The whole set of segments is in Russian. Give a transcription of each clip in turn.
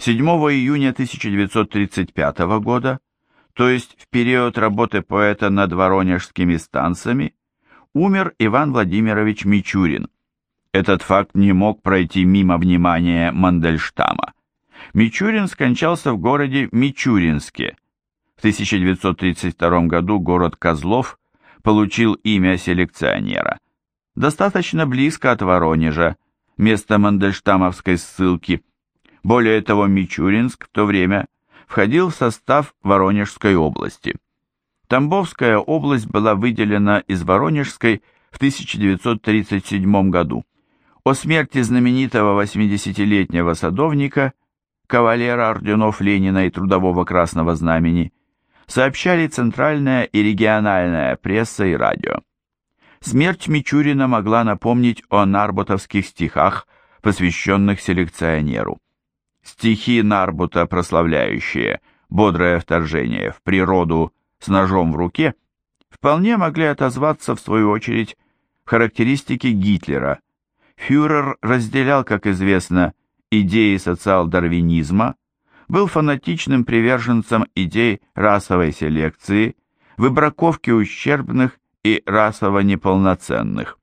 7 июня 1935 года, то есть в период работы поэта над воронежскими станциями, умер Иван Владимирович Мичурин. Этот факт не мог пройти мимо внимания Мандельштама. Мичурин скончался в городе Мичуринске. В 1932 году город Козлов получил имя селекционера. Достаточно близко от Воронежа, места Мандельштамовской ссылки. Более того, Мичуринск в то время входил в состав Воронежской области. Тамбовская область была выделена из Воронежской в 1937 году. О смерти знаменитого 80-летнего садовника, кавалера орденов Ленина и Трудового Красного Знамени, сообщали центральная и региональная пресса и радио. Смерть Мичурина могла напомнить о нарботовских стихах, посвященных селекционеру. Стихи Нарбута, прославляющие бодрое вторжение в природу с ножом в руке, вполне могли отозваться, в свою очередь, в характеристике Гитлера. Фюрер разделял, как известно, идеи социал-дарвинизма, был фанатичным приверженцем идей расовой селекции, выбраковки ущербных и расово неполноценных.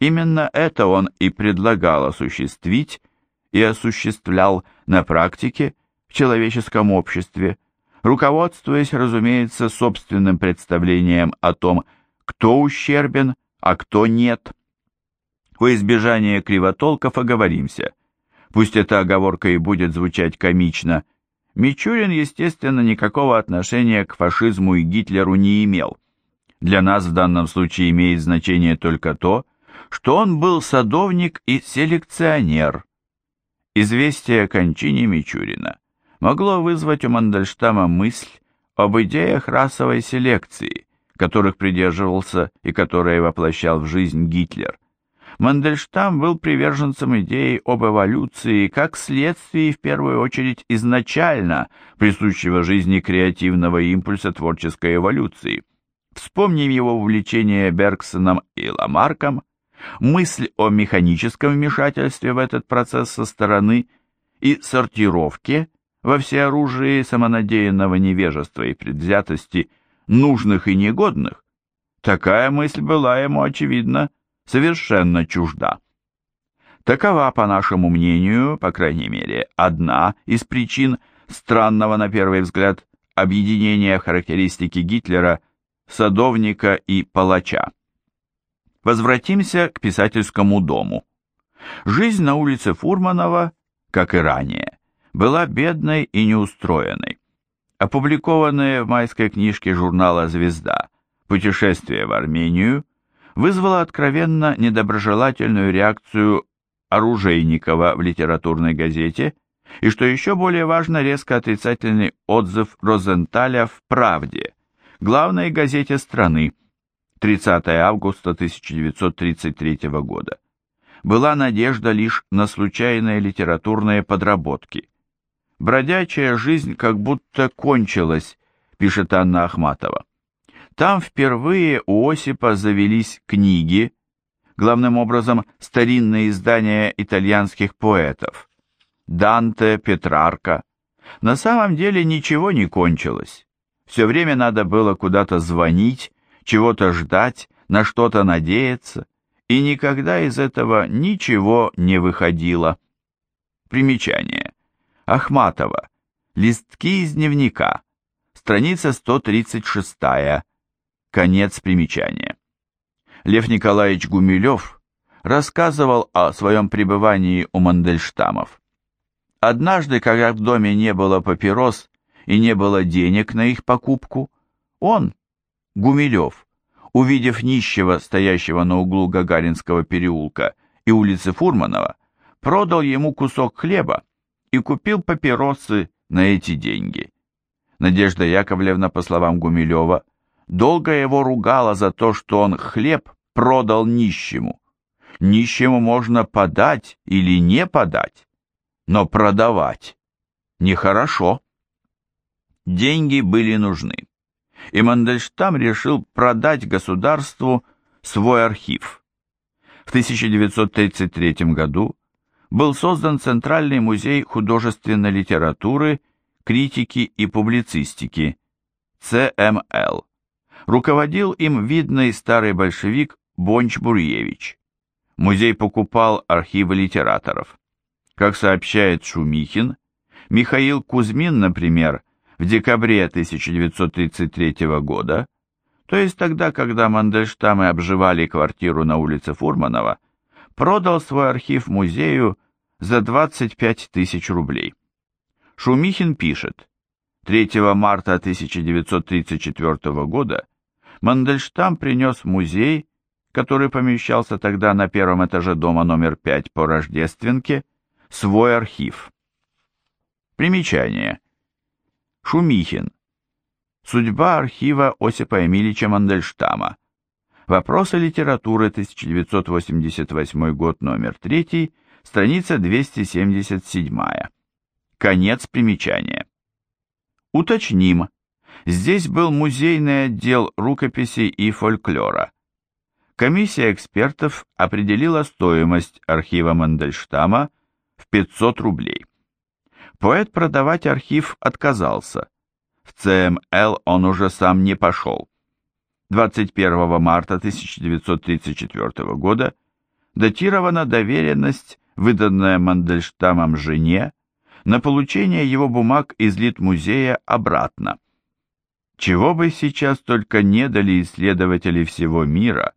Именно это он и предлагал осуществить и осуществлял на практике в человеческом обществе, руководствуясь, разумеется, собственным представлением о том, кто ущербен, а кто нет. Во избежание кривотолков оговоримся. Пусть эта оговорка и будет звучать комично, Мичурин, естественно, никакого отношения к фашизму и Гитлеру не имел. Для нас в данном случае имеет значение только то, что он был садовник и селекционер. Известие о кончине Мичурина могло вызвать у Мандельштама мысль об идеях расовой селекции, которых придерживался и которые воплощал в жизнь Гитлер. Мандельштам был приверженцем идеи об эволюции как следствии, в первую очередь, изначально присущего жизни креативного импульса творческой эволюции. Вспомним его увлечение Бергсоном и Ламарком, мысль о механическом вмешательстве в этот процесс со стороны и сортировке во всеоружии самонадеянного невежества и предвзятости нужных и негодных, такая мысль была ему, очевидно, совершенно чужда. Такова, по нашему мнению, по крайней мере, одна из причин странного, на первый взгляд, объединения характеристики Гитлера садовника и палача. Возвратимся к писательскому дому. Жизнь на улице Фурманова, как и ранее, была бедной и неустроенной. Опубликованные в майской книжке журнала «Звезда» «Путешествие в Армению» вызвало откровенно недоброжелательную реакцию Оружейникова в литературной газете и, что еще более важно, резко отрицательный отзыв Розенталя в «Правде», главной газете страны, 30 августа 1933 года. Была надежда лишь на случайные литературные подработки. «Бродячая жизнь как будто кончилась», пишет Анна Ахматова. Там впервые у Осипа завелись книги, главным образом старинные издания итальянских поэтов. Данте, Петрарка. На самом деле ничего не кончилось. Все время надо было куда-то звонить, чего-то ждать, на что-то надеяться, и никогда из этого ничего не выходило. Примечание. Ахматова. Листки из дневника. Страница 136. Конец примечания. Лев Николаевич Гумилев рассказывал о своем пребывании у Мандельштамов. Однажды, когда в доме не было папирос и не было денег на их покупку, он, Гумилев, увидев нищего, стоящего на углу Гагаринского переулка и улицы Фурманова, продал ему кусок хлеба и купил папиросы на эти деньги. Надежда Яковлевна, по словам Гумилева, долго его ругала за то, что он хлеб продал нищему. Нищему можно подать или не подать, но продавать нехорошо. Деньги были нужны, и Мандельштам решил продать государству свой архив. В 1933 году был создан Центральный музей художественной литературы, критики и публицистики, ЦМЛ. Руководил им видный старый большевик Бонч-Бруевич. Музей покупал архивы литераторов. Как сообщает Шумихин, Михаил Кузмин, например, в декабре 1933 года, то есть тогда, когда Мандельштамы обживали квартиру на улице Фурманова, продал свой архив музею за 25 тысяч рублей. Шумихин пишет, 3 марта 1934 года Мандельштам принес музей, который помещался тогда на первом этаже дома номер 5 по Рождественке, свой архив. Примечание. Шумихин. Судьба архива Осипа Эмильевича Мандельштама. Вопросы литературы, 1988 год, номер 3, страница 277. Конец примечания. Уточним. Здесь был музейный отдел рукописей и фольклора. Комиссия экспертов определила стоимость архива Мандельштама в 500 рублей. Поэт продавать архив отказался. В ЦМЛ он уже сам не пошел. 21 марта 1934 года датирована доверенность, выданная Мандельштамом жене, на получение его бумаг из Литмузея обратно. Чего бы сейчас только не дали исследователи всего мира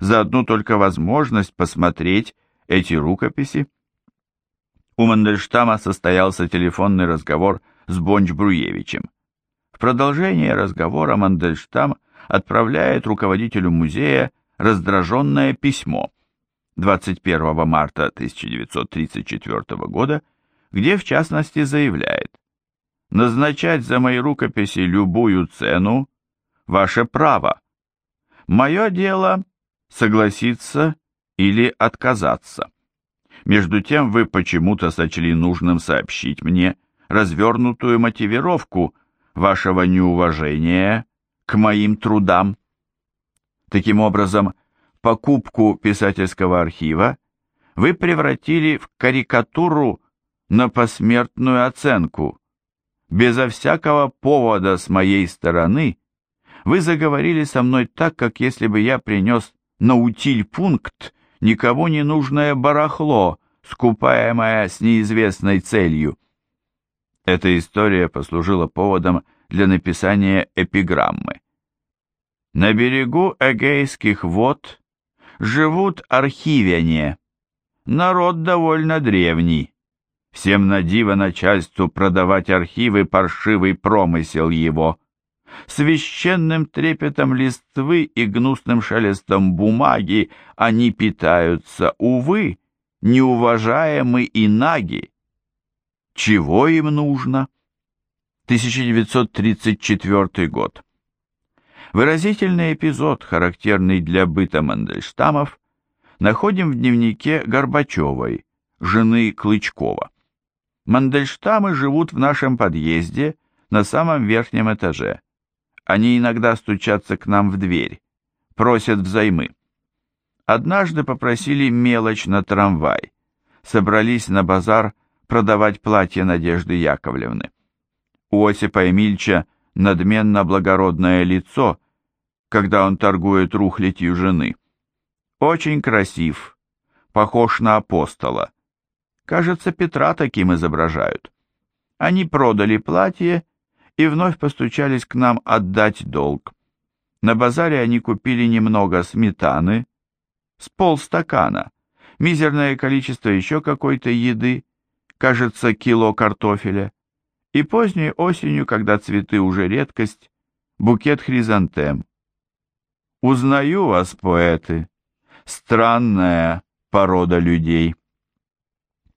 за одну только возможность посмотреть эти рукописи. У Мандельштама состоялся телефонный разговор с Бонч-Бруевичем. В продолжение разговора Мандельштам отправляет руководителю музея раздраженное письмо 21 марта 1934 года, где в частности заявляет «Назначать за мои рукописи любую цену – ваше право. Мое дело – согласиться или отказаться». Между тем вы почему-то сочли нужным сообщить мне развернутую мотивировку вашего неуважения к моим трудам. Таким образом, покупку писательского архива вы превратили в карикатуру на посмертную оценку. Безо всякого повода с моей стороны вы заговорили со мной так, как если бы я принес на утиль-пункт никому не нужное барахло, скупаемое с неизвестной целью. Эта история послужила поводом для написания эпиграммы. На берегу Эгейских вод живут архивяне. Народ довольно древний. Всем на диво начальству продавать архивы паршивый промысел его. Священным трепетом листвы и гнусным шелестом бумаги они питаются, увы, неуважаемы и наги. Чего им нужно? 1934 год. Выразительный эпизод, характерный для быта Мандельштамов, находим в дневнике Горбачевой, жены Клычкова. Мандельштамы живут в нашем подъезде на самом верхнем этаже. Они иногда стучатся к нам в дверь, просят взаймы. Однажды попросили мелочь на трамвай. Собрались на базар продавать платье Надежды Яковлевны. У Осипа Эмильча надменно благородное лицо, когда он торгует рухлядью жены. Очень красив, похож на апостола. Кажется, Петра таким изображают. Они продали платье и вновь постучались к нам отдать долг. На базаре они купили немного сметаны, с полстакана, мизерное количество еще какой-то еды, кажется, кило картофеля, и поздней осенью, когда цветы уже редкость, букет хризантем. Узнаю вас, поэты, странная порода людей.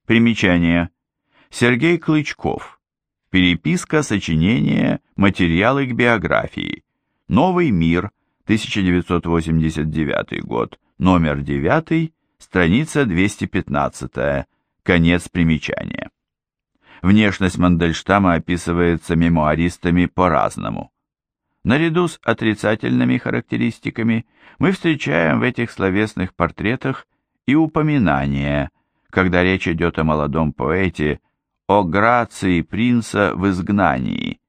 Примечание. Сергей Клычков. Переписка, сочинения, материалы к биографии. Новый мир, 1989 год номер 9, страница 215, конец примечания. Внешность Мандельштама описывается мемуаристами по-разному. Наряду с отрицательными характеристиками мы встречаем в этих словесных портретах и упоминания, когда речь идет о молодом поэте, о грации принца в изгнании,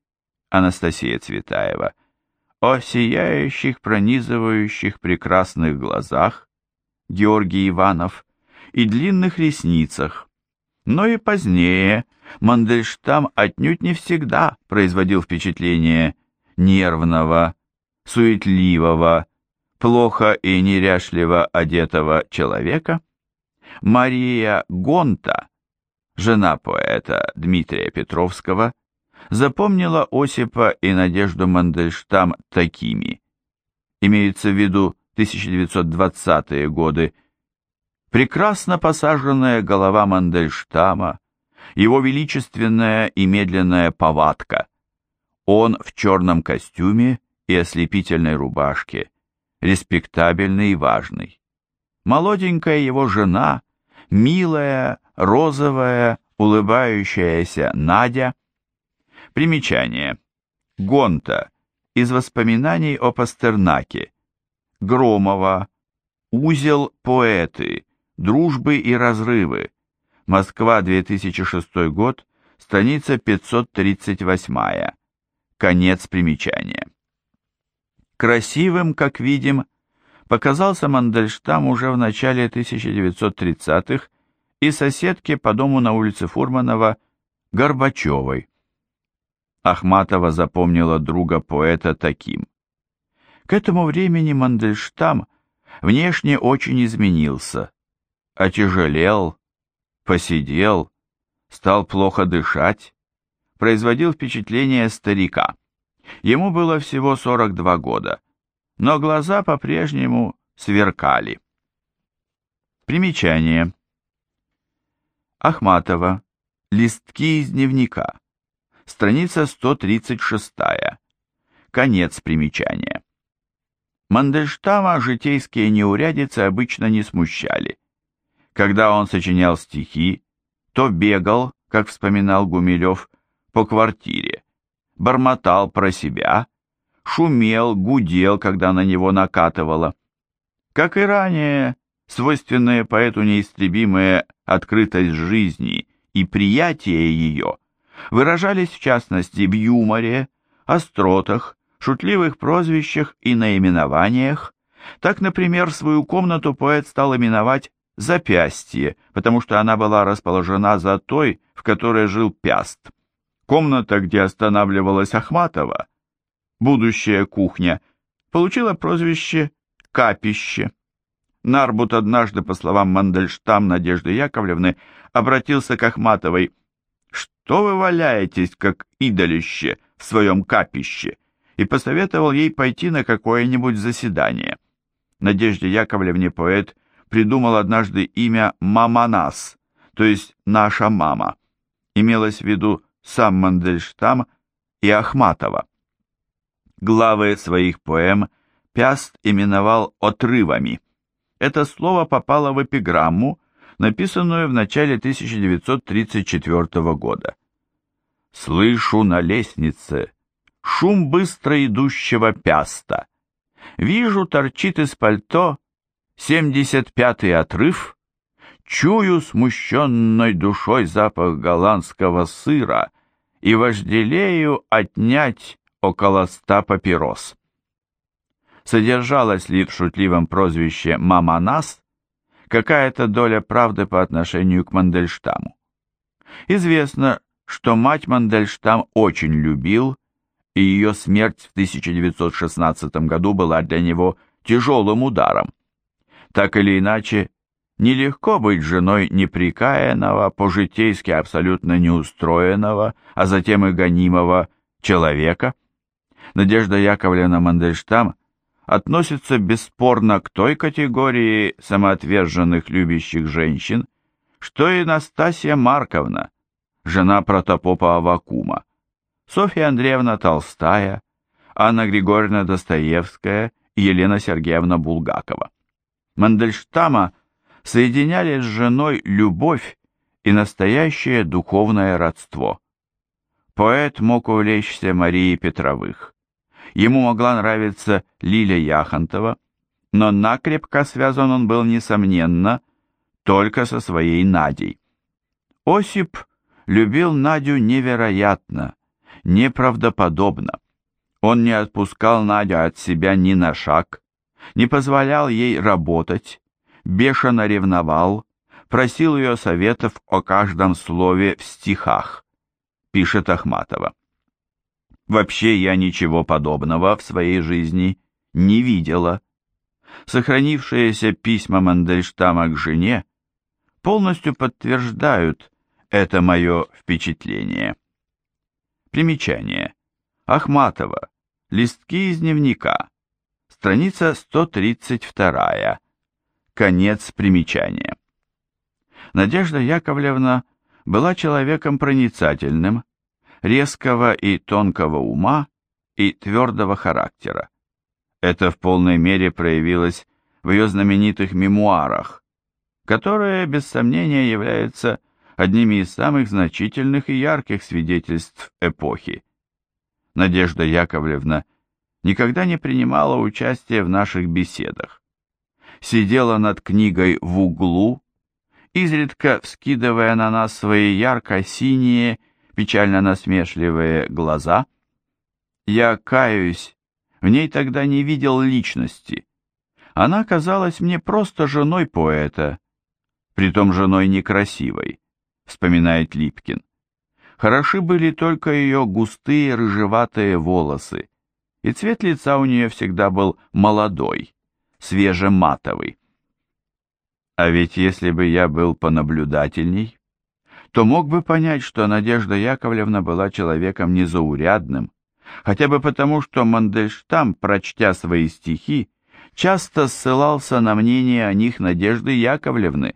Анастасия Цветаева, о сияющих, пронизывающих прекрасных глазах, Георгий Иванов, и длинных ресницах. Но и позднее Мандельштам отнюдь не всегда производил впечатление нервного, суетливого, плохо и неряшливо одетого человека. Мария Гонта, жена поэта Дмитрия Петровского, запомнила Осипа и Надежду Мандельштам такими. Имеются в виду 1920-е годы. Прекрасно посаженная голова Мандельштама, его величественная и медленная повадка. Он в черном костюме и ослепительной рубашке, респектабельный и важный. Молоденькая его жена, милая, розовая, улыбающаяся Надя. Примечание. Гонта. Из воспоминаний о Пастернаке. Громова. Узел поэты. Дружбы и разрывы. Москва, 2006 год. Страница 538. Конец примечания. Красивым, как видим, показался Мандельштам уже в начале 1930-х и соседке по дому на улице Фурманова Горбачевой. Ахматова запомнила друга поэта таким. К этому времени Мандельштам внешне очень изменился, отяжелел, посидел, стал плохо дышать, производил впечатление старика. Ему было всего 42 года, но глаза по-прежнему сверкали. Примечание. Ахматова. Листки из дневника. Страница 136. Конец примечания. Мандельштама житейские неурядицы обычно не смущали. Когда он сочинял стихи, то бегал, как вспоминал Гумилев, по квартире, бормотал про себя, шумел, гудел, когда на него накатывало. Как и ранее, свойственная поэту неистребимая открытость жизни и приятие ее выражались в частности в юморе, остротах, шутливых прозвищах и наименованиях. Так, например, свою комнату поэт стал именовать «запястье», потому что она была расположена за той, в которой жил Пяст. Комната, где останавливалась Ахматова, будущая кухня, получила прозвище «капище». Нарбут однажды, по словам Мандельштам Надежды Яковлевны, обратился к Ахматовой «Что вы валяетесь, как идолище, в своем капище?» и посоветовал ей пойти на какое-нибудь заседание. Надежде Яковлевне поэт придумал однажды имя Маманас, то есть «наша мама». Имелось в виду сам Мандельштам и Ахматова. Главы своих поэм Пяст именовал отрывами. Это слово попало в эпиграмму, написанную в начале 1934 года. «Слышу на лестнице шум быстро идущего пяста. Вижу, торчит из пальто семьдесят пятый отрыв, чую смущенной душой запах голландского сыра и вожделею отнять около ста папирос. Содержалась ли в шутливом прозвище «Маманас» какая-то доля правды по отношению к Мандельштаму? Известно, что мать Мандельштам очень любил, и ее смерть в 1916 году была для него тяжелым ударом. Так или иначе, нелегко быть женой неприкаянного, по-житейски абсолютно неустроенного, а затем и гонимого человека – Надежда Яковлевна Мандельштам относится бесспорно к той категории самоотверженных любящих женщин, что и Настасья Марковна, жена протопопа Авакума, Софья Андреевна Толстая, Анна Григорьевна Достоевская и Елена Сергеевна Булгакова. Мандельштама соединяли с женой любовь и настоящее духовное родство. Поэт мог увлечься Марией Петровых. Ему могла нравиться Лиля Яхонтова, но накрепко связан он был, несомненно, только со своей Надей. Осип любил Надю невероятно, неправдоподобно. Он не отпускал Надю от себя ни на шаг, не позволял ей работать, бешено ревновал, просил ее советов о каждом слове в стихах, пишет Ахматова. Вообще я ничего подобного в своей жизни не видела. Сохранившиеся письма Мандельштама к жене полностью подтверждают это мое впечатление. Примечание. Ахматова. Листки из дневника. Страница 132. Конец примечания. Надежда Яковлевна была человеком проницательным, резкого и тонкого ума и твердого характера. Это в полной мере проявилось в ее знаменитых мемуарах, которые, без сомнения, являются одними из самых значительных и ярких свидетельств эпохи. Надежда Яковлевна никогда не принимала участия в наших беседах. Сидела над книгой в углу, изредка вскидывая на нас свои ярко-синие, печально насмешливые глаза. Я каюсь, в ней тогда не видел личности. Она казалась мне просто женой поэта, притом женой некрасивой, вспоминает Липкин. Хороши были только ее густые рыжеватые волосы, и цвет лица у нее всегда был молодой, свежематовый. А ведь если бы я был понаблюдательней, то мог бы понять, что Надежда Яковлевна была человеком незаурядным, хотя бы потому, что Мандельштам, прочтя свои стихи, часто ссылался на мнение о них Надежды Яковлевны,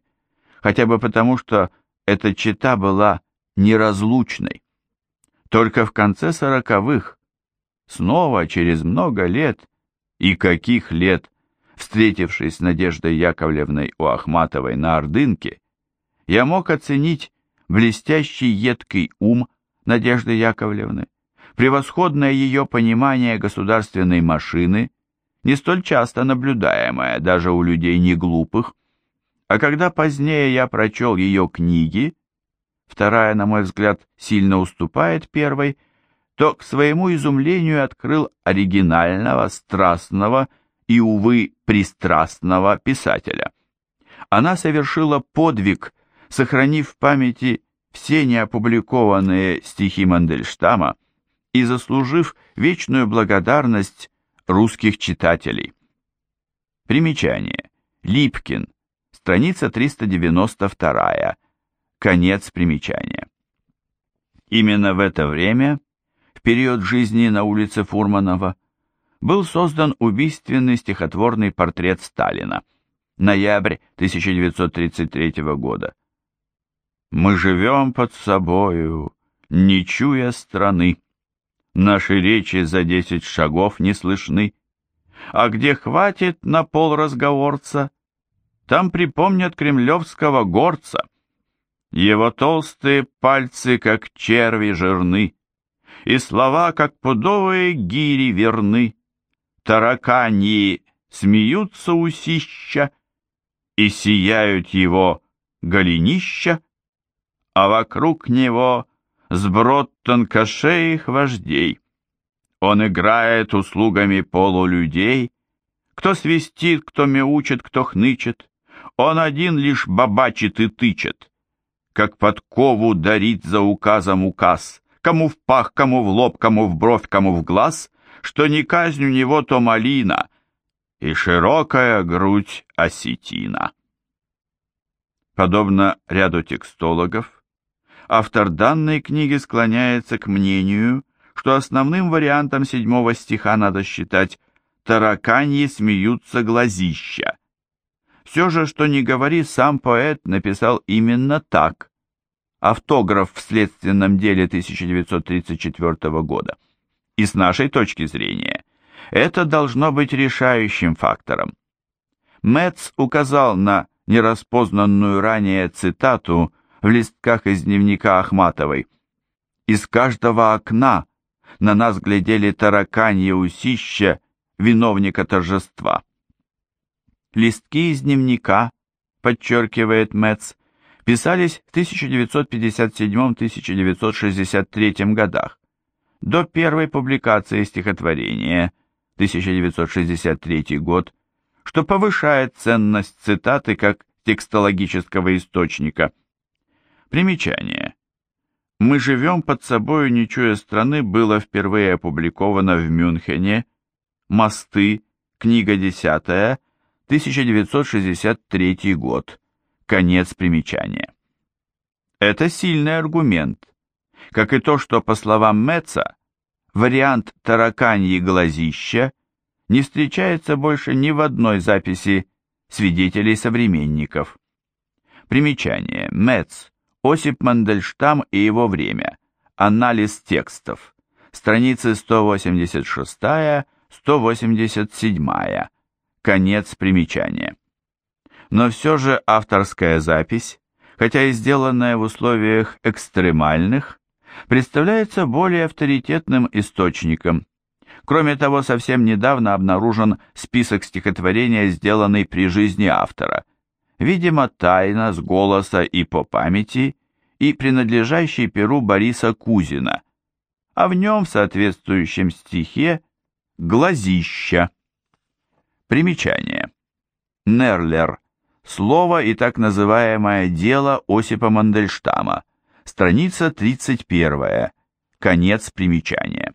хотя бы потому, что эта чита была неразлучной. Только в конце сороковых, снова через много лет, и каких лет, встретившись с Надеждой Яковлевной у Ахматовой на Ордынке, я мог оценить блестящий едкий ум Надежды Яковлевны, превосходное ее понимание государственной машины, не столь часто наблюдаемое даже у людей неглупых, а когда позднее я прочел ее книги, вторая, на мой взгляд, сильно уступает первой, то к своему изумлению открыл оригинального, страстного и, увы, пристрастного писателя. Она совершила подвиг, сохранив в памяти все неопубликованные стихи Мандельштама и заслужив вечную благодарность русских читателей. Примечание. Липкин. Страница 392. Конец примечания. Именно в это время, в период жизни на улице Фурманова, был создан убийственный стихотворный портрет Сталина. Ноябрь 1933 года. Мы живем под собою, не чуя страны. Наши речи за десять шагов не слышны. А где хватит на пол разговорца, там припомнят кремлевского горца. Его толстые пальцы, как черви, жирны, и слова, как пудовые гири, верны тараканьи смеются усища, и сияют его голенища, а вокруг него сброд тонкошеих вождей. Он играет услугами полулюдей, кто свистит, кто мяучит, кто хнычет, он один лишь бабачит и тычет, как подкову дарит за указом указ, кому в пах, кому в лоб, кому в бровь, кому в глаз, что не казнь у него, то малина, и широкая грудь осетина. Подобно ряду текстологов, автор данной книги склоняется к мнению, что основным вариантом седьмого стиха надо считать «тараканьи смеются глазища». Все же, что не говори, сам поэт написал именно так. Автограф в следственном деле 1934 года и с нашей точки зрения, это должно быть решающим фактором. Мэтц указал на нераспознанную ранее цитату в листках из дневника Ахматовой. «Из каждого окна на нас глядели тараканье усища виновника торжества». Листки из дневника, подчеркивает Мэтц, писались в 1957-1963 годах. До первой публикации стихотворения, 1963 год, что повышает ценность цитаты как текстологического источника. Примечание. «Мы живем под собою, не чуя страны» было впервые опубликовано в Мюнхене, «Мосты», книга 10, 1963 год, конец примечания. Это сильный аргумент, как и то, что, по словам Меца, вариант тараканьи глазища не встречается больше ни в одной записи свидетелей-современников. Примечание. Мец. Осип Мандельштам и его время. Анализ текстов. Страницы 186-187. Конец примечания. Но все же авторская запись, хотя и сделанная в условиях экстремальных, представляется более авторитетным источником, Кроме того, совсем недавно обнаружен список стихотворения, сделанный при жизни автора. Видимо, тайно, с голоса и по памяти, и принадлежащий перу Бориса Кузина, а в нем в соответствующем стихе «глазища». Примечание. Нерлер. Слово и так называемое дело Осипа Мандельштама. Страница 31. Конец примечания.